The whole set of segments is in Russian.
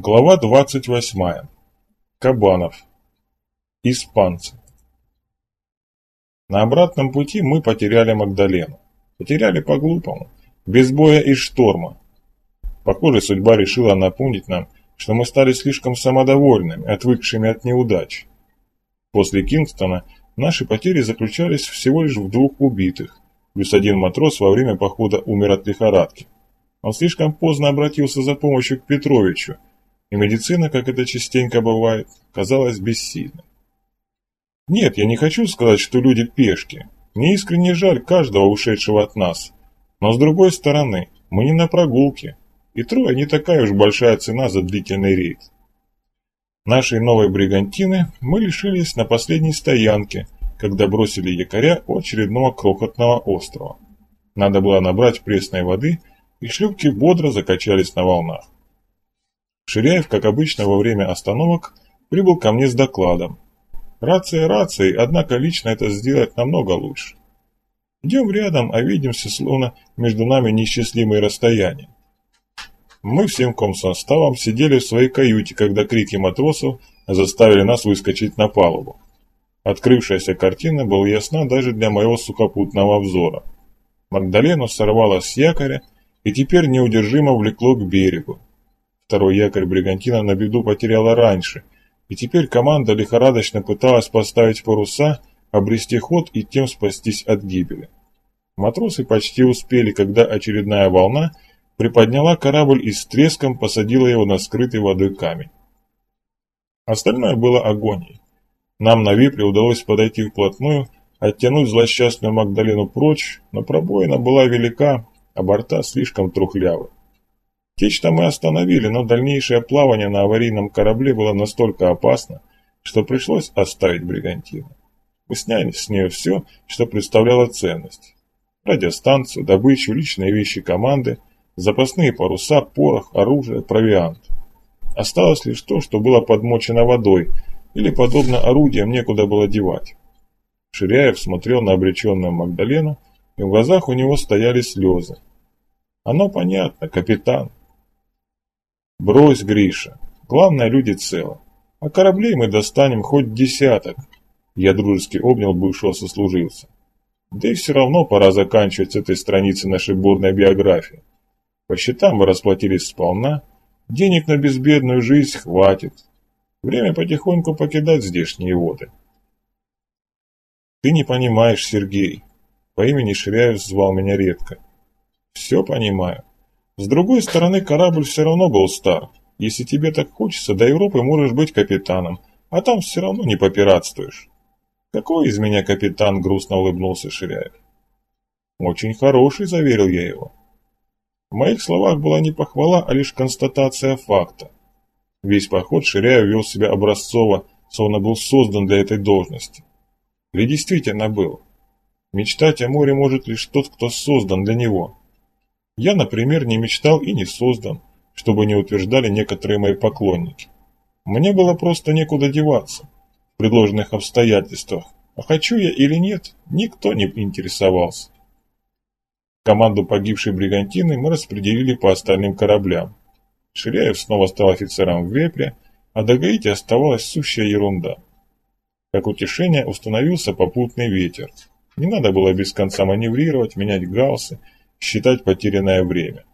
Глава 28. Кабанов. Испанцы. На обратном пути мы потеряли Магдалену. Потеряли по-глупому, без боя и шторма. Похоже, судьба решила напомнить нам, что мы стали слишком самодовольными, отвыкшими от неудач. После Кингстона наши потери заключались всего лишь в двух убитых, плюс один матрос во время похода умер от лихорадки. Он слишком поздно обратился за помощью к Петровичу, и медицина, как это частенько бывает, казалась бессильной. Нет, я не хочу сказать, что люди пешки. Мне искренне жаль каждого ушедшего от нас. Но с другой стороны, мы не на прогулке, и трое не такая уж большая цена за длительный рейд. Нашей новой бригантины мы лишились на последней стоянке, когда бросили якоря у очередного крохотного острова. Надо было набрать пресной воды, и шлюпки бодро закачались на волнах. Ширяев, как обычно, во время остановок прибыл ко мне с докладом. Рация рацией, однако лично это сделать намного лучше. Идем рядом, а видимся, словно между нами неисчислимые расстояния. Мы всем комсоставом сидели в своей каюте, когда крики матросов заставили нас выскочить на палубу. Открывшаяся картина была ясна даже для моего сухопутного взора. Магдалену сорвало с якоря и теперь неудержимо влекло к берегу. Второй якорь бригантина на беду потеряла раньше, и теперь команда лихорадочно пыталась поставить паруса, обрести ход и тем спастись от гибели. Матросы почти успели, когда очередная волна приподняла корабль и с треском посадила его на скрытый водой камень. Остальное было агонией. Нам на випре удалось подойти вплотную, оттянуть злосчастную Магдалену прочь, но пробоина была велика, а борта слишком трухлявы. Течь-то мы остановили, но дальнейшее плавание на аварийном корабле было настолько опасно, что пришлось оставить бригантину. Мы сняли с нее все, что представляло ценность. Радиостанцию, добычу, личные вещи команды, запасные паруса, порох, оружие, провиант. Осталось лишь то, что было подмочено водой, или, подобно орудиям, некуда было девать. Ширяев смотрел на обреченную Магдалену, и в глазах у него стояли слезы. Оно понятно, капитан. Брось, Гриша. Главное, люди целы. А кораблей мы достанем хоть десяток. Я дружески обнял бывшего сослуживца. Да и все равно пора заканчивать с этой страницы нашей бурной биографии. По счетам мы расплатились сполна, денег на безбедную жизнь хватит. Время потихоньку покидать здешние воды. Ты не понимаешь, Сергей. По имени Ширяев звал меня редко. Все понимаю. С другой стороны, корабль все равно был стар. Если тебе так хочется, до Европы можешь быть капитаном, а там все равно не попиратствуешь. Какой из меня капитан, грустно улыбнулся Ширяев. Очень хороший, заверил я его. В моих словах была не похвала, а лишь констатация факта. Весь поход Ширяев вел себя образцово, словно был создан для этой должности. Или действительно был. Мечтать о море может лишь тот, кто создан для него. Я, например, не мечтал и не создан, чтобы не утверждали некоторые мои поклонники. Мне было просто некуда деваться в предложенных обстоятельствах, а хочу я или нет, никто не интересовался. Команду погибшей бригантины мы распределили по остальным кораблям. Ширяев снова стал офицером в Вепре, а до Гаити оставалась сущая ерунда. Как утешение установился попутный ветер. Не надо было без конца маневрировать, менять галсы, считать потерянное время.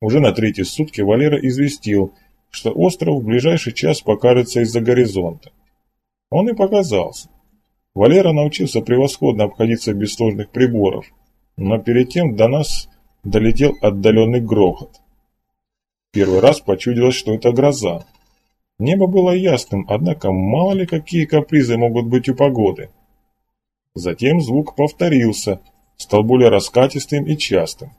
Уже на третьи сутки Валера известил, что остров в ближайший час покажется из-за горизонта. Он и показался. Валера научился превосходно обходиться без сложных приборов, но перед тем до нас долетел отдаленный грохот. Первый раз почудилось, что это гроза. Небо было ясным, однако мало ли какие капризы могут быть у погоды. Затем звук повторился, стал более раскатистым и частым.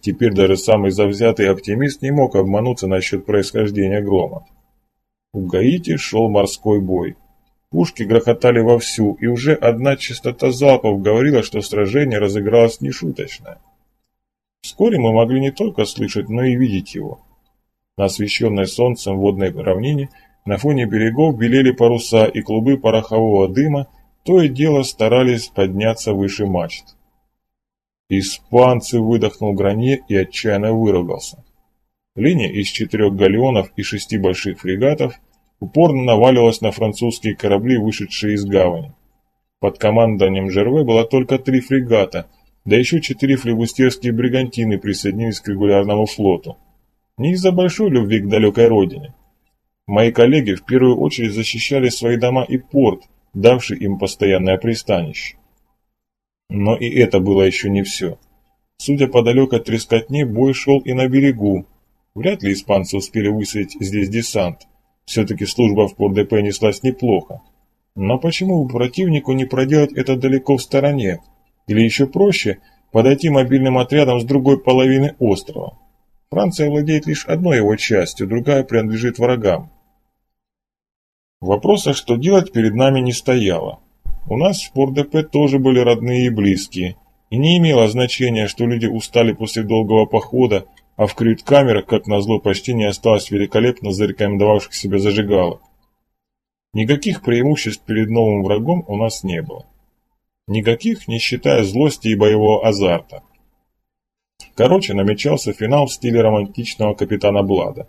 Теперь даже самый завзятый оптимист не мог обмануться насчет происхождения грома. В Гаити шел морской бой. Пушки грохотали вовсю, и уже одна частота залпов говорила, что сражение разыгралось нешуточное. Вскоре мы могли не только слышать, но и видеть его. На освещенной солнцем водной равнине на фоне берегов белели паруса и клубы порохового дыма то и дело старались подняться выше мачт. «Испанцы!» – выдохнул Гранье и отчаянно выругался. Линия из четырех галеонов и шести больших фрегатов упорно навалилась на французские корабли, вышедшие из гавани. Под командованием Жерве было только три фрегата, да еще четыре флебустерские бригантины присоединились к регулярному флоту. Не из-за большой любви к далекой родине. Мои коллеги в первую очередь защищали свои дома и порт, давший им постоянное пристанище. Но и это было еще не все. Судя по далекой трескотне, бой шел и на берегу. Вряд ли испанцы успели высадить здесь десант. Все-таки служба в ПОРДП неслась неплохо. Но почему бы противнику не проделать это далеко в стороне? Или еще проще, подойти мобильным отрядом с другой половины острова? Франция владеет лишь одной его частью, другая принадлежит врагам. Вопроса, что делать, перед нами не стояло. У нас в ПОРДП тоже были родные и близкие, и не имело значения, что люди устали после долгого похода, а в крют-камерах, как назло, почти не осталось великолепно зарекомендовавших себя зажигалок. Никаких преимуществ перед новым врагом у нас не было. Никаких, не считая злости и боевого азарта. Короче, намечался финал в стиле романтичного капитана Блада.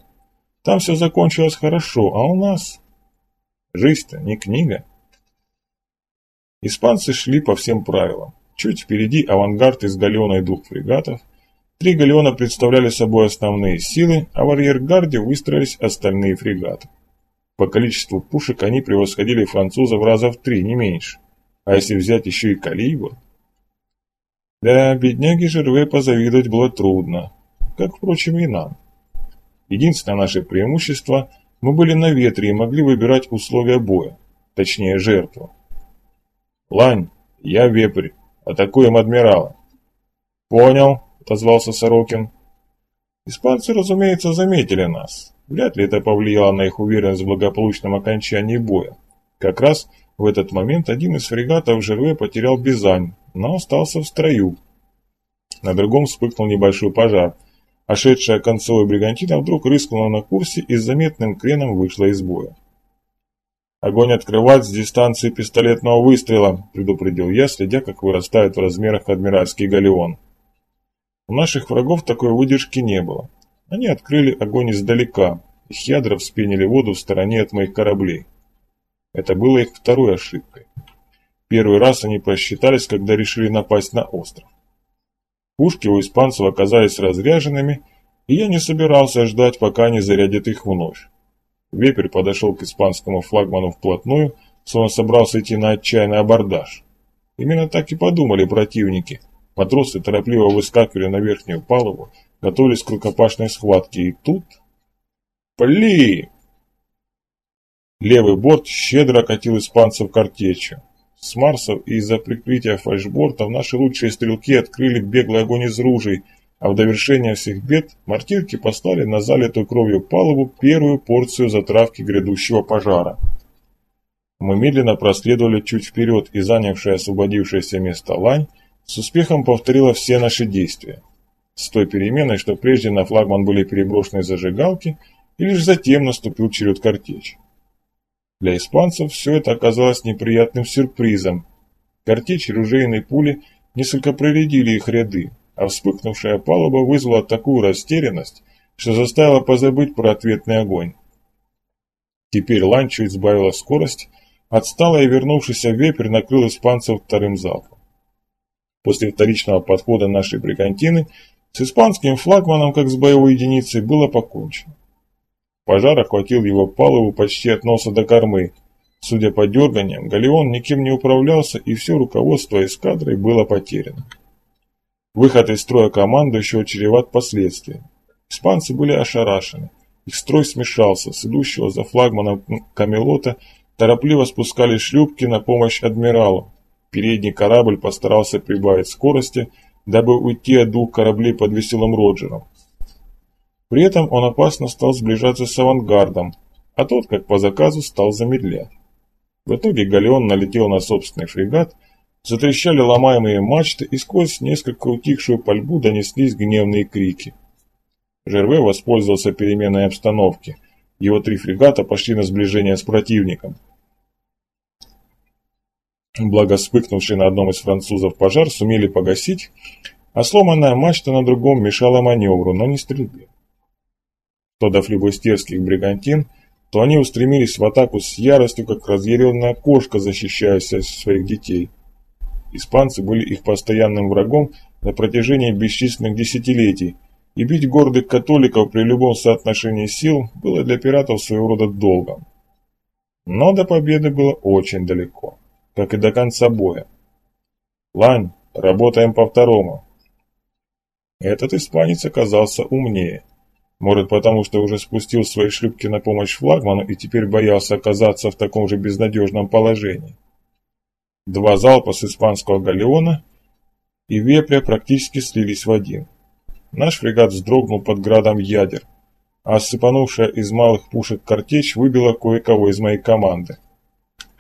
Там все закончилось хорошо, а у нас... Жизнь-то не книга. Испанцы шли по всем правилам. Чуть впереди авангард из галеона и двух фрегатов, Три галеона представляли собой основные силы, а в арьергарде выстроились остальные фрегаты. По количеству пушек они превосходили французов раза в три, не меньше. А если взять еще и калибр... Да, бедняги Жерве позавидовать было трудно, как, впрочем, и нам. Единственное наше преимущество – мы были на ветре и могли выбирать условия боя, точнее жертву. «Лань, я вепрь, атакуем адмирала». «Понял», — отозвался Сорокин. Испанцы, разумеется, заметили нас. Вряд ли это повлияло на их уверенность в благополучном окончании боя. Как раз в этот момент один из фрегатов Жерве потерял Бизань, но остался в строю. На другом вспыхнул небольшой пожар, а шедшая концовая бригантина вдруг рыскнула на курсе и с заметным креном вышла из боя. «Огонь открывать с дистанции пистолетного выстрела», – предупредил я, следя, как вырастает в размерах адмиральский галеон. У наших врагов такой выдержки не было. Они открыли огонь издалека, их ядра вспенили воду в стороне от моих кораблей. Это было их второй ошибкой. Первый раз они просчитались, когда решили напасть на остров. Пушки у испанцев оказались разряженными, и я не собирался ждать, пока они зарядят их вновь. Вепрь подошел к испанскому флагману вплотную, словно собрался идти на отчаянный абордаж. Именно так и подумали противники – Матросы торопливо выскакивали на верхнюю палубу, готовились к рукопашной схватке, и тут... Пли! Левый борт щедро катил испанцев картечью. С Марсов и из-за прикрытия фальшбортов наши лучшие стрелки открыли беглый огонь из ружей, а в довершение всех бед мартирки послали на залитую кровью палубу первую порцию затравки грядущего пожара. Мы медленно проследовали чуть вперед, и занявшая освободившееся место лань с успехом повторила все наши действия. С той переменой, что прежде на флагман были переброшены зажигалки, и лишь затем наступил черед картечь. Для испанцев все это оказалось неприятным сюрпризом. Картечь и ружейные пули несколько проредили их ряды, а вспыхнувшая палуба вызвала такую растерянность, что заставила позабыть про ответный огонь. Теперь Лань чуть сбавила скорость, отстала и вернувшийся вепрь накрыл испанцев вторым залпом. После вторичного подхода нашей бригантины с испанским флагманом, как с боевой единицей, было покончено. Пожар охватил его палубу почти от носа до кормы. Судя по дерганиям, галеон никем не управлялся, и все руководство эскадрой было потеряно. Выход из строя командующего чреват последствиями. Испанцы были ошарашены. Их строй смешался, с идущего за флагманом Камелота торопливо спускали шлюпки на помощь адмиралу, Передний корабль постарался прибавить скорости, дабы уйти от двух кораблей под веселым Роджером. При этом он опасно стал сближаться с авангардом, а тот, как по заказу, стал замедлять. В итоге галеон налетел на собственный фрегат, затрещали ломаемые мачты, и сквозь несколько утихшую пальбу донеслись гневные крики. Жерве воспользовался переменной обстановки. Его три фрегата пошли на сближение с противником – Благо вспыхнувший на одном из французов пожар сумели погасить, а сломанная мачта на другом мешала маневру, но не стрельбе. То до флебустерских бригантин, то они устремились в атаку с яростью, как разъяренная кошка, защищаясь от своих детей. Испанцы были их постоянным врагом на протяжении бесчисленных десятилетий, и бить гордых католиков при любом соотношении сил было для пиратов своего рода долгом. Но до победы было очень далеко, как и до конца боя. «Лань, работаем по второму». Этот испанец оказался умнее. Может, потому что уже спустил свои шлюпки на помощь флагману и теперь боялся оказаться в таком же безнадежном положении. Два залпа с испанского галеона и вепря практически слились в один. Наш фрегат вздрогнул под градом ядер, а осыпанувшая из малых пушек картечь выбила кое-кого из моей команды.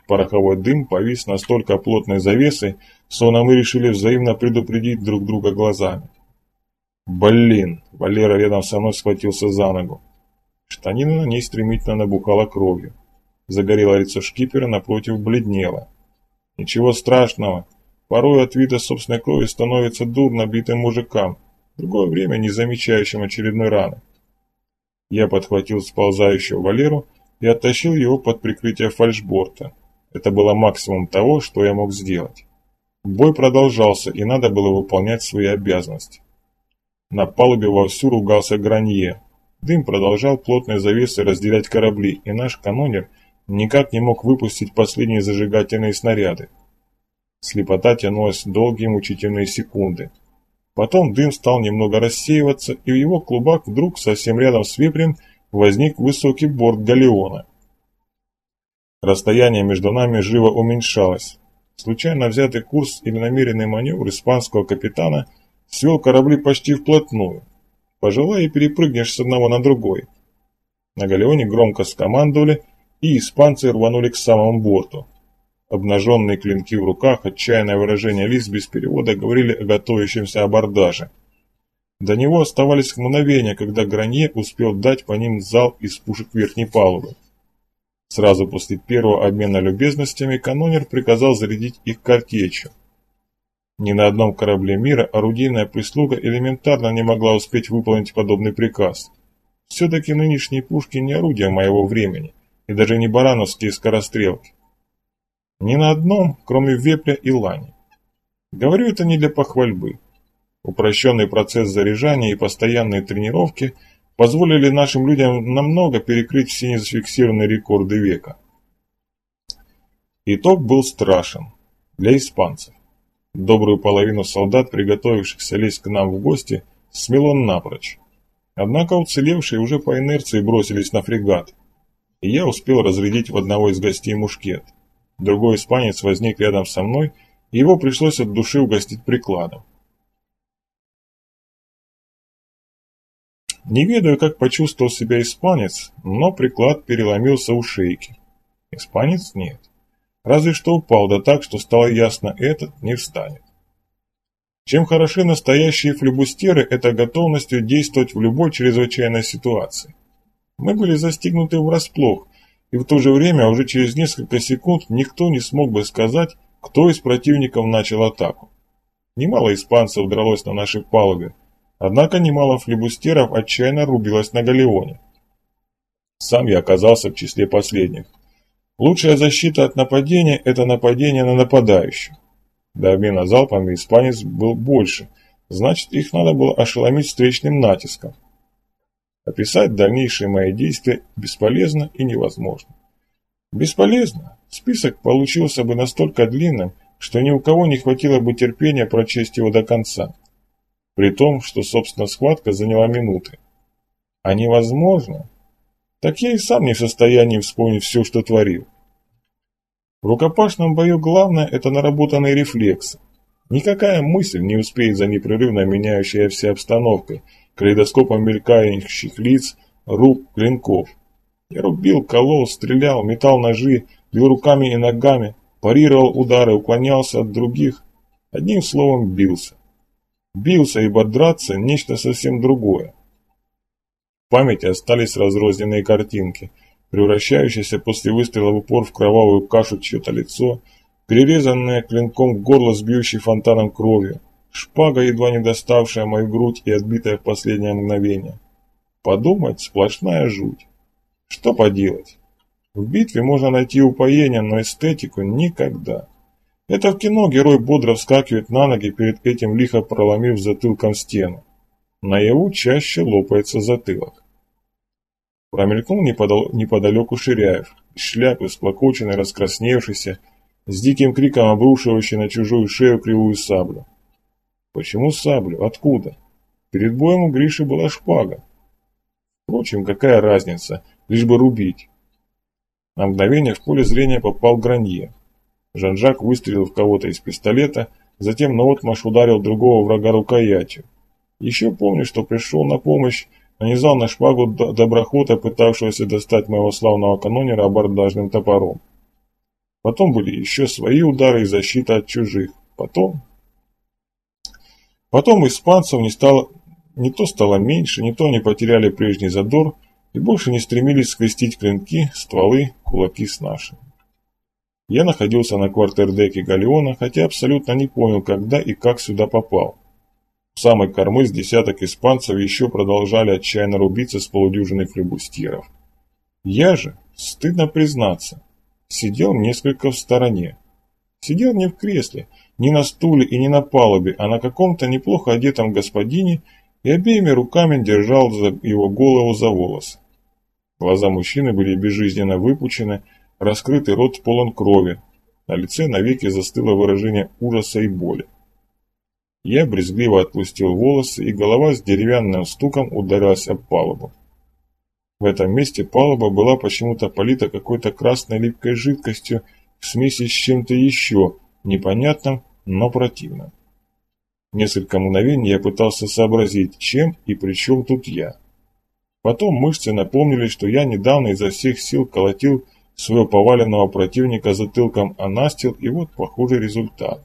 Пороховой дым повис настолько плотной завесой, словно мы решили взаимно предупредить друг друга глазами. Блин, Валера рядом со мной схватился за ногу. Штанина на ней стремительно набухала кровью. Загорелое лицо шкипера напротив бледнело. Ничего страшного. Порой от вида собственной крови становится дурно битым мужикам, в другое время не замечающим очередной раны. Я подхватил сползающего Валеру и оттащил его под прикрытие фальшборта. Это было максимум того, что я мог сделать. Бой продолжался, и надо было выполнять свои обязанности. На палубе вовсю ругался Гранье. Дым продолжал плотной завесой разделять корабли, и наш канонер никак не мог выпустить последние зажигательные снаряды. Слепота тянулась долгие мучительные секунды. Потом дым стал немного рассеиваться, и в его клубах вдруг совсем рядом с вепрем возник высокий борт галеона. Расстояние между нами живо уменьшалось. Случайно взятый курс или намеренный маневр испанского капитана – свел корабли почти вплотную. Пожелай и перепрыгнешь с одного на другой. На галеоне громко скомандовали, и испанцы рванули к самому борту. Обнаженные клинки в руках, отчаянное выражение лиц без перевода говорили о готовящемся абордаже. До него оставались мгновения, когда Гранье успел дать по ним зал из пушек верхней палубы. Сразу после первого обмена любезностями канонер приказал зарядить их картечью. Ни на одном корабле мира орудийная прислуга элементарно не могла успеть выполнить подобный приказ. Все-таки нынешние пушки не орудия моего времени, и даже не барановские скорострелки. Ни на одном, кроме вепря и лани. Говорю это не для похвальбы. Упрощенный процесс заряжания и постоянные тренировки позволили нашим людям намного перекрыть все незафиксированные рекорды века. Итог был страшен для испанцев. Добрую половину солдат, приготовившихся лезть к нам в гости, смело напрочь. Однако уцелевшие уже по инерции бросились на фрегат, и я успел разрядить в одного из гостей мушкет. Другой испанец возник рядом со мной, и его пришлось от души угостить прикладом. Не ведаю, как почувствовал себя испанец, но приклад переломился у шейки. Испанец нет. Разве что упал, да так, что стало ясно, этот не встанет. Чем хороши настоящие флебустеры, это готовностью действовать в любой чрезвычайной ситуации. Мы были застигнуты врасплох, и в то же время уже через несколько секунд никто не смог бы сказать, кто из противников начал атаку. Немало испанцев дралось на нашей палубе, однако немало флебустеров отчаянно рубилось на галеоне. Сам я оказался в числе последних. Лучшая защита от нападения – это нападение на нападающего. До обмена залпами испанец был больше, значит их надо было ошеломить встречным натиском. Описать дальнейшие мои действия бесполезно и невозможно. Бесполезно. Список получился бы настолько длинным, что ни у кого не хватило бы терпения прочесть его до конца. При том, что, собственно, схватка заняла минуты. А невозможно? Так я и сам не в состоянии вспомнить все, что творил. В рукопашном бою главное – это наработанные рефлексы. Никакая мысль не успеет за непрерывно меняющейся обстановкой, калейдоскопом мелькающих лиц, рук, клинков. Я рубил, колол, стрелял, метал ножи, бил руками и ногами, парировал удары, уклонялся от других. Одним словом, бился. Бился, ибо драться – нечто совсем другое. В памяти остались разрозненные картинки – превращающееся после выстрела в упор в кровавую кашу чье-то лицо, перерезанное клинком горло с бьющей фонтаном кровью, шпага, едва не доставшая мою грудь и отбитая в последнее мгновение. Подумать, сплошная жуть. Что поделать? В битве можно найти упоение, но эстетику никогда. Это в кино герой бодро вскакивает на ноги, перед этим лихо проломив затылком стену. Наяву чаще лопается затылок. Промелькнул неподалеку Ширяев, шляпы, сплокоченный, раскрасневшийся, с диким криком обрушивающий на чужую шею кривую саблю. Почему саблю? Откуда? Перед боем у Гриши была шпага. Впрочем, какая разница, лишь бы рубить. На мгновение в поле зрения попал Гранье. Жан-Жак выстрелил в кого-то из пистолета, затем наотмашь ударил другого врага рукоятью. Еще помню, что пришел на помощь, нанизал на шпагу доброхота, пытавшегося достать моего славного канонера абордажным топором. Потом были еще свои удары и защита от чужих. Потом... Потом испанцев не стало не то стало меньше, не то они потеряли прежний задор и больше не стремились скрестить клинки, стволы, кулаки с нашими. Я находился на квартердеке галеона, хотя абсолютно не понял, когда и как сюда попал. В самой кормы с десяток испанцев еще продолжали отчаянно рубиться с полудюжиной флебустьеров. Я же, стыдно признаться, сидел несколько в стороне. Сидел не в кресле, не на стуле и не на палубе, а на каком-то неплохо одетом господине и обеими руками держал за его голову за волосы. Глаза мужчины были безжизненно выпучены, раскрытый рот полон крови, на лице навеки застыло выражение ужаса и боли. Я брезгливо отпустил волосы, и голова с деревянным стуком ударилась об палубу. В этом месте палуба была почему-то полита какой-то красной липкой жидкостью в смеси с чем-то еще, непонятным, но противным. Несколько мгновений я пытался сообразить, чем и при чем тут я. Потом мышцы напомнили, что я недавно изо всех сил колотил своего поваленного противника затылком о настил, и вот похожий результат.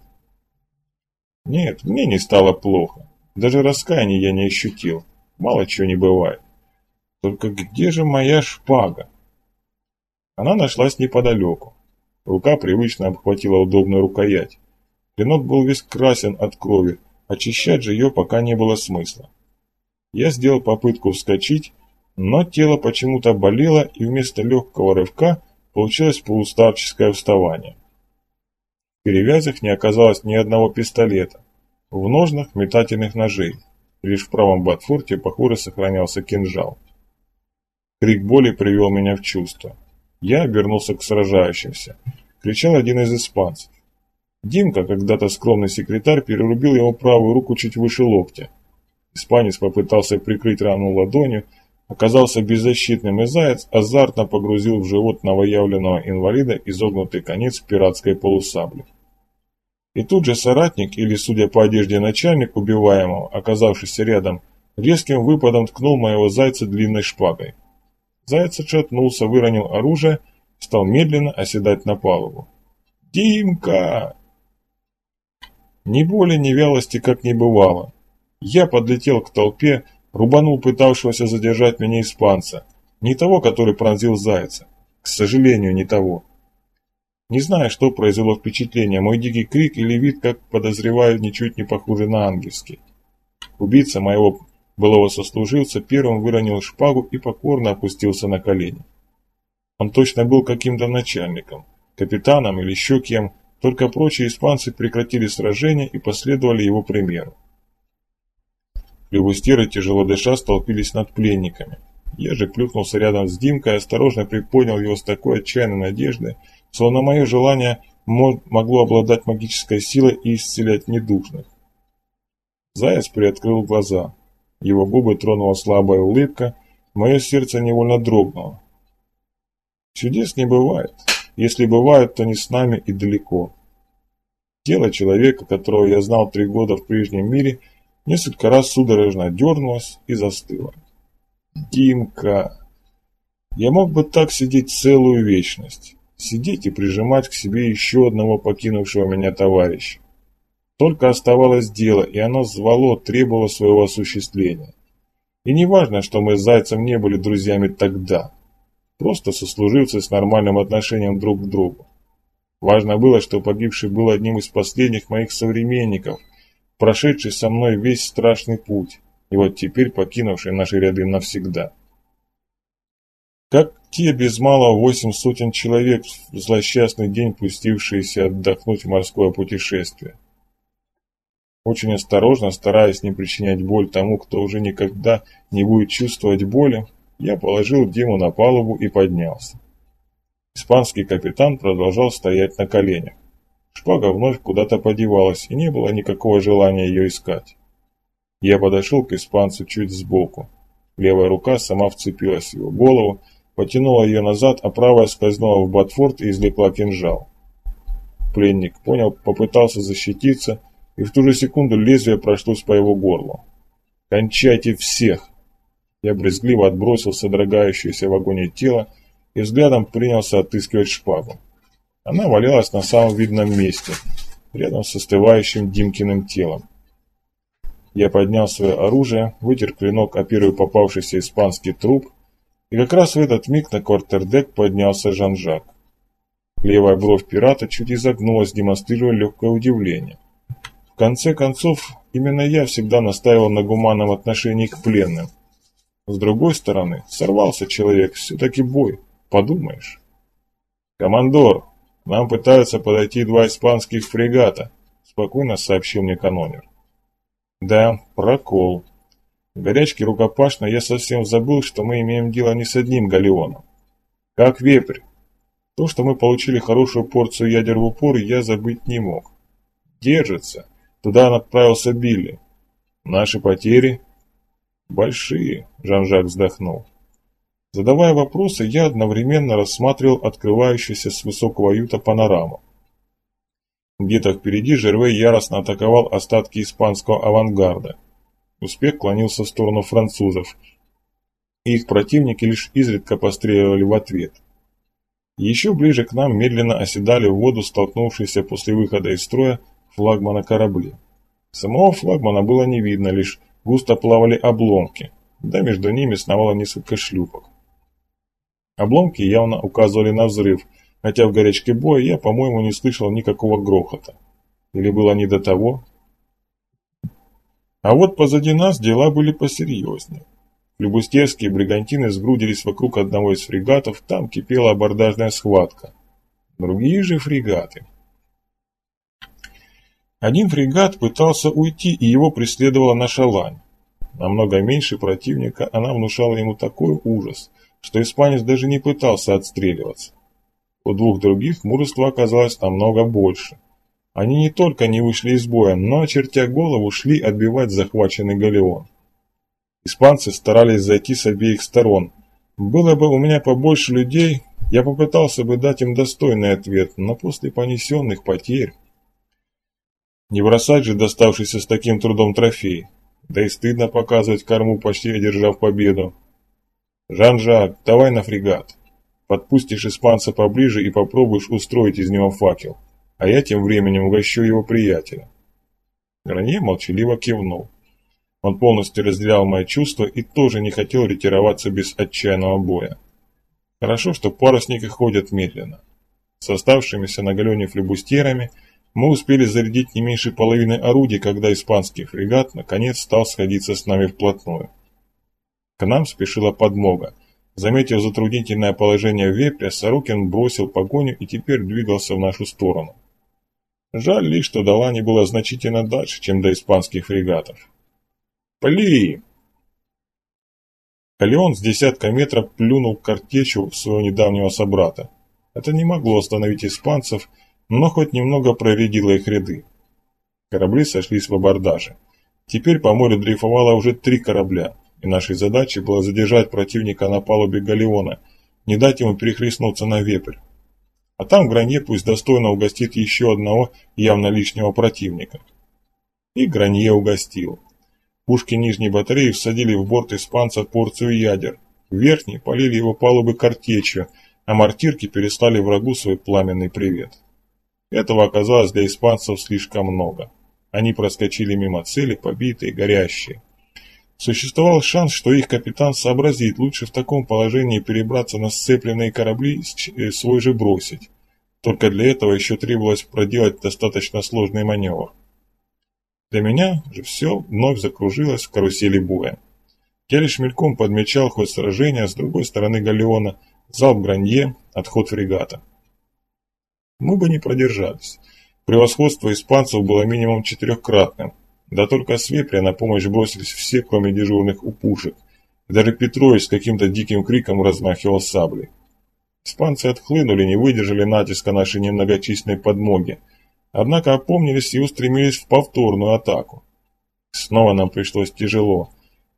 Нет, мне не стало плохо. Даже раскаяния я не ощутил. Мало чего не бывает. Только где же моя шпага? Она нашлась неподалеку. Рука привычно обхватила удобную рукоять. Клинок был весь красен от крови, Очищать же ее пока не было смысла. Я сделал попытку вскочить, но тело почему-то болело, и вместо легкого рывка получилось полустарческое вставание. Перевязях не оказалось ни одного пистолета, в ножнах метательных ножей, лишь в правом ботфорте, похоже, сохранялся кинжал. Крик боли привел меня в чувство. Я обернулся к сражающимся. Кричал один из испанцев. Димка, когда-то скромный секретарь, перерубил его правую руку чуть выше локтя. Испанец попытался прикрыть рану ладонью, оказался беззащитным, и заяц азартно погрузил в живот новоявленного инвалида изогнутый конец пиратской полусабли. И тут же соратник, или, судя по одежде начальник убиваемого, оказавшийся рядом, резким выпадом ткнул моего зайца длинной шпагой. Заяц отшатнулся, выронил оружие, стал медленно оседать на палубу. «Димка!» Ни боли, ни вялости как не бывало. Я подлетел к толпе, рубанул пытавшегося задержать меня испанца. Не того, который пронзил зайца. К сожалению, не того. Не знаю, что произвело впечатление, мой дикий крик или вид, как подозреваю, ничуть не похуже на ангельский. Убийца моего былого сослуживца первым выронил шпагу и покорно опустился на колени. Он точно был каким-то начальником, капитаном или еще кем, только прочие испанцы прекратили сражение и последовали его примеру. Флевустеры, тяжело дыша, столпились над пленниками. Я же плюхнулся рядом с Димкой и осторожно приподнял его с такой отчаянной надеждой, словно мое желание могло обладать магической силой и исцелять недужных. Заяц приоткрыл глаза. Его губы тронула слабая улыбка, мое сердце невольно дрогнуло. Чудес не бывает. Если бывают, то не с нами и далеко. Тело человека, которого я знал три года в прежнем мире, несколько раз судорожно дернулось и застыло. Димка! Я мог бы так сидеть целую вечность. Сидеть и прижимать к себе еще одного покинувшего меня товарища. Только оставалось дело, и оно звало, требовало своего осуществления. И не важно, что мы с Зайцем не были друзьями тогда. Просто сослуживцы с нормальным отношением друг к другу. Важно было, что погибший был одним из последних моих современников, прошедший со мной весь страшный путь, и вот теперь покинувший наши ряды навсегда. Как те без малого восемь сотен человек в злосчастный день пустившиеся отдохнуть в морское путешествие. Очень осторожно, стараясь не причинять боль тому, кто уже никогда не будет чувствовать боли, я положил Диму на палубу и поднялся. Испанский капитан продолжал стоять на коленях. Шпага вновь куда-то подевалась, и не было никакого желания ее искать. Я подошел к испанцу чуть сбоку. Левая рука сама вцепилась в его голову, потянула ее назад, а правая скользнула в ботфорд и извлекла кинжал. Пленник понял, попытался защититься, и в ту же секунду лезвие прошлось по его горлу. «Кончайте всех!» Я брезгливо отбросил содрогающееся в агоне тело и взглядом принялся отыскивать шпагу. Она валялась на самом видном месте, рядом с остывающим Димкиным телом. Я поднял свое оружие, вытер клинок о первый попавшийся испанский труп, и как раз в этот миг на квартердек поднялся Жан-Жак. Левая бровь пирата чуть изогнулась, демонстрируя легкое удивление. В конце концов, именно я всегда настаивал на гуманном отношении к пленным. С другой стороны, сорвался человек, все-таки бой, подумаешь. «Командор, нам пытаются подойти два испанских фрегата», спокойно сообщил мне канонер. «Да, прокол. Горячке рукопашно я совсем забыл, что мы имеем дело не с одним галеоном. Как вепрь. То, что мы получили хорошую порцию ядер в упор, я забыть не мог. Держится. Туда отправился Билли. Наши потери большие, Жан-Жак вздохнул. Задавая вопросы, я одновременно рассматривал открывающуюся с высокого юта панораму. Где-то впереди Жервей яростно атаковал остатки испанского авангарда. Успех клонился в сторону французов. Их противники лишь изредка постреливали в ответ. Еще ближе к нам медленно оседали в воду столкнувшиеся после выхода из строя флагмана корабли. Самого флагмана было не видно, лишь густо плавали обломки, да между ними сновало несколько шлюпок. Обломки явно указывали на взрыв, хотя в горячке боя я, по-моему, не слышал никакого грохота. Или было не до того? А вот позади нас дела были посерьезнее. Флюбустерские бригантины сгрудились вокруг одного из фрегатов, там кипела абордажная схватка. Другие же фрегаты. Один фрегат пытался уйти, и его преследовала наша лань. Намного меньше противника, она внушала ему такой ужас, что испанец даже не пытался отстреливаться. У двух других мужества оказалось намного больше. Они не только не вышли из боя, но, очертя голову, шли отбивать захваченный галеон. Испанцы старались зайти с обеих сторон. Было бы у меня побольше людей, я попытался бы дать им достойный ответ, но после понесенных потерь... Не бросать же доставшийся с таким трудом трофей. Да и стыдно показывать корму, почти одержав победу. Жан-Жак, давай на фрегат. Подпустишь испанца поближе и попробуешь устроить из него факел а я тем временем угощу его приятеля. Гранье молчаливо кивнул. Он полностью разделял мои чувства и тоже не хотел ретироваться без отчаянного боя. Хорошо, что парусники ходят медленно. С оставшимися на галеоне флебустерами мы успели зарядить не меньше половины орудий, когда испанский фрегат наконец стал сходиться с нами вплотную. К нам спешила подмога – Заметив затруднительное положение вепря, Сорокин бросил погоню и теперь двигался в нашу сторону. Жаль лишь, что до Лани было значительно дальше, чем до испанских фрегатов. «Пли!» Калеон с десятка метров плюнул картечью своего недавнего собрата. Это не могло остановить испанцев, но хоть немного проредило их ряды. Корабли сошлись в абордаже. Теперь по морю дрейфовало уже три корабля, и нашей задачей было задержать противника на палубе галеона, не дать ему перехлестнуться на вепрь. А там Гранье пусть достойно угостит еще одного явно лишнего противника. И Гранье угостил. Пушки нижней батареи всадили в борт испанца порцию ядер. Верхние полили его палубы картечью, а мортирки перестали врагу свой пламенный привет. Этого оказалось для испанцев слишком много. Они проскочили мимо цели, побитые, горящие. Существовал шанс, что их капитан сообразит лучше в таком положении перебраться на сцепленные корабли и э, свой же бросить. Только для этого еще требовалось проделать достаточно сложный маневр. Для меня же все вновь закружилось в карусели боя. Я лишь мельком подмечал ход сражения с другой стороны галеона, залп Гранье, отход фрегата. Мы бы не продержались. Превосходство испанцев было минимум четырехкратным. Да только с вепря на помощь бросились все, кроме дежурных у пушек. Даже Петрович с каким-то диким криком размахивал саблей. Испанцы отхлынули, не выдержали натиска нашей немногочисленной подмоги. Однако опомнились и устремились в повторную атаку. Снова нам пришлось тяжело.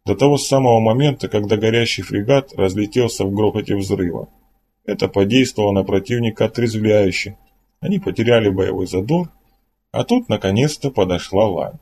До того самого момента, когда горящий фрегат разлетелся в грохоте взрыва. Это подействовало на противника отрезвляюще. Они потеряли боевой задор, а тут наконец-то подошла лань.